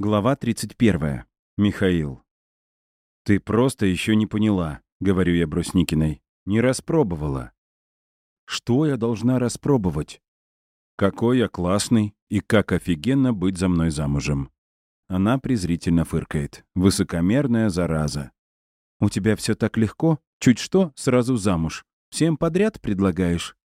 Глава 31. Михаил. «Ты просто еще не поняла», — говорю я Брусникиной. «Не распробовала». «Что я должна распробовать?» «Какой я классный и как офигенно быть за мной замужем». Она презрительно фыркает. Высокомерная зараза. «У тебя все так легко? Чуть что, сразу замуж. Всем подряд предлагаешь?»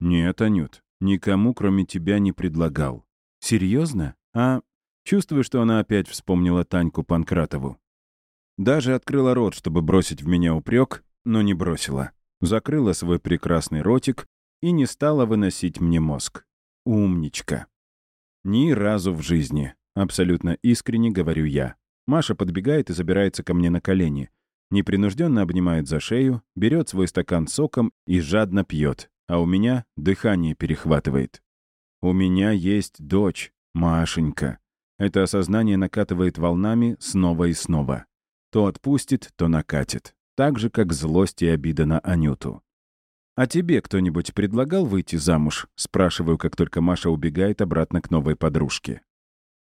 «Нет, Анют, никому, кроме тебя, не предлагал». «Серьезно? А Чувствую, что она опять вспомнила Таньку Панкратову. Даже открыла рот, чтобы бросить в меня упрек, но не бросила. Закрыла свой прекрасный ротик и не стала выносить мне мозг. Умничка. Ни разу в жизни. Абсолютно искренне говорю я. Маша подбегает и забирается ко мне на колени. Непринужденно обнимает за шею, берет свой стакан соком и жадно пьет, а у меня дыхание перехватывает. У меня есть дочь, Машенька. Это осознание накатывает волнами снова и снова. То отпустит, то накатит. Так же, как злость и обида на Анюту. «А тебе кто-нибудь предлагал выйти замуж?» Спрашиваю, как только Маша убегает обратно к новой подружке.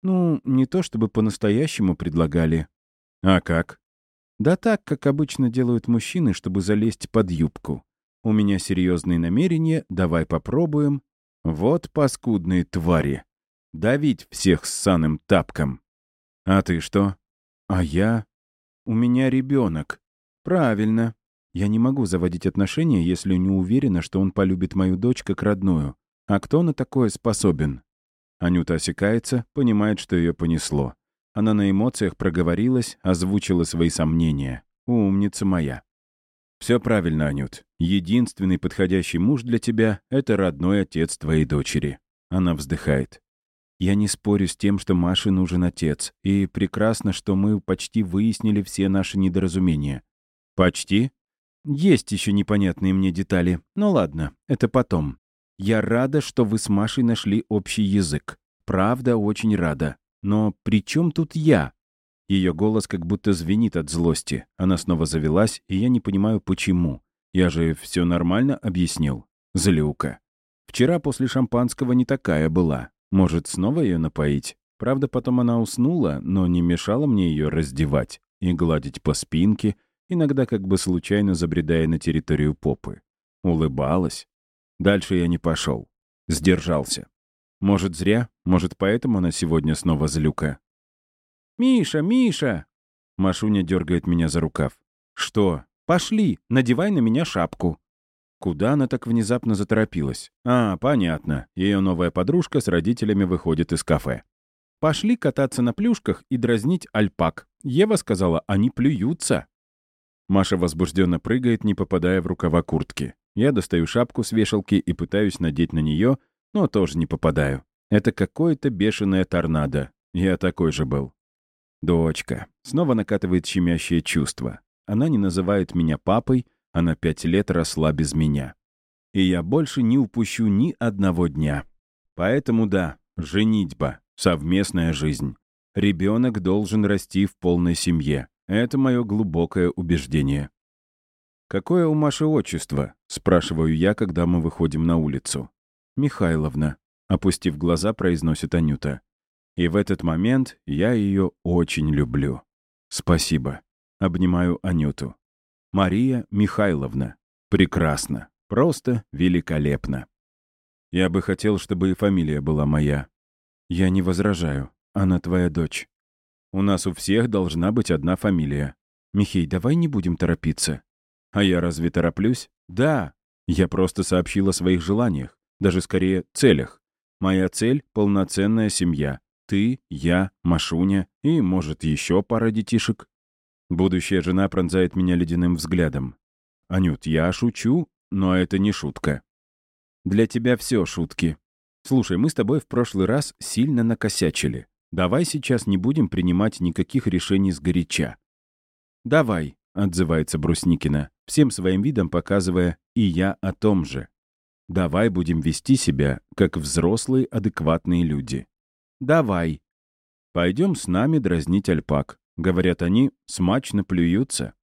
«Ну, не то чтобы по-настоящему предлагали». «А как?» «Да так, как обычно делают мужчины, чтобы залезть под юбку. У меня серьезные намерения, давай попробуем». Вот паскудные твари. Давить всех с саным тапком. А ты что? А я? У меня ребенок. Правильно. Я не могу заводить отношения, если не уверена, что он полюбит мою дочь как родную. А кто на такое способен? Анюта осекается, понимает, что ее понесло. Она на эмоциях проговорилась, озвучила свои сомнения. Умница моя. Все правильно, Анют. Единственный подходящий муж для тебя — это родной отец твоей дочери. Она вздыхает. Я не спорю с тем, что Маше нужен отец, и прекрасно, что мы почти выяснили все наши недоразумения. Почти? Есть еще непонятные мне детали. Но ладно, это потом. Я рада, что вы с Машей нашли общий язык. Правда, очень рада. Но при чем тут я? Ее голос как будто звенит от злости. Она снова завелась, и я не понимаю, почему. Я же все нормально объяснил. Злюка. Вчера после шампанского не такая была. Может, снова ее напоить? Правда, потом она уснула, но не мешало мне ее раздевать и гладить по спинке, иногда как бы случайно забредая на территорию попы. Улыбалась. Дальше я не пошел. Сдержался. Может, зря, может, поэтому она сегодня снова злюка. «Миша, Миша!» Машуня дергает меня за рукав. «Что? Пошли, надевай на меня шапку». Куда она так внезапно заторопилась? А, понятно. Ее новая подружка с родителями выходит из кафе. Пошли кататься на плюшках и дразнить альпак. Ева сказала, они плюются. Маша возбужденно прыгает, не попадая в рукава куртки. Я достаю шапку с вешалки и пытаюсь надеть на нее, но тоже не попадаю. Это какое-то бешеное торнадо. Я такой же был. Дочка. Снова накатывает щемящее чувство. Она не называет меня папой, она пять лет росла без меня. И я больше не упущу ни одного дня. Поэтому да, женитьба, совместная жизнь. Ребенок должен расти в полной семье. Это мое глубокое убеждение. «Какое у Маши отчество?» — спрашиваю я, когда мы выходим на улицу. «Михайловна», — опустив глаза, произносит Анюта. И в этот момент я ее очень люблю. «Спасибо». Обнимаю Анюту. Мария Михайловна. Прекрасно. Просто великолепно. Я бы хотел, чтобы и фамилия была моя. Я не возражаю. Она твоя дочь. У нас у всех должна быть одна фамилия. Михей, давай не будем торопиться. А я разве тороплюсь? Да. Я просто сообщил о своих желаниях. Даже скорее целях. Моя цель — полноценная семья. Ты, я, Машуня и, может, еще пара детишек. Будущая жена пронзает меня ледяным взглядом. «Анют, я шучу, но это не шутка». «Для тебя все шутки. Слушай, мы с тобой в прошлый раз сильно накосячили. Давай сейчас не будем принимать никаких решений сгоряча». «Давай», — отзывается Брусникина, всем своим видом показывая «и я о том же». «Давай будем вести себя, как взрослые адекватные люди». «Давай». «Пойдем с нами дразнить альпак. Говорят они, смачно плюются.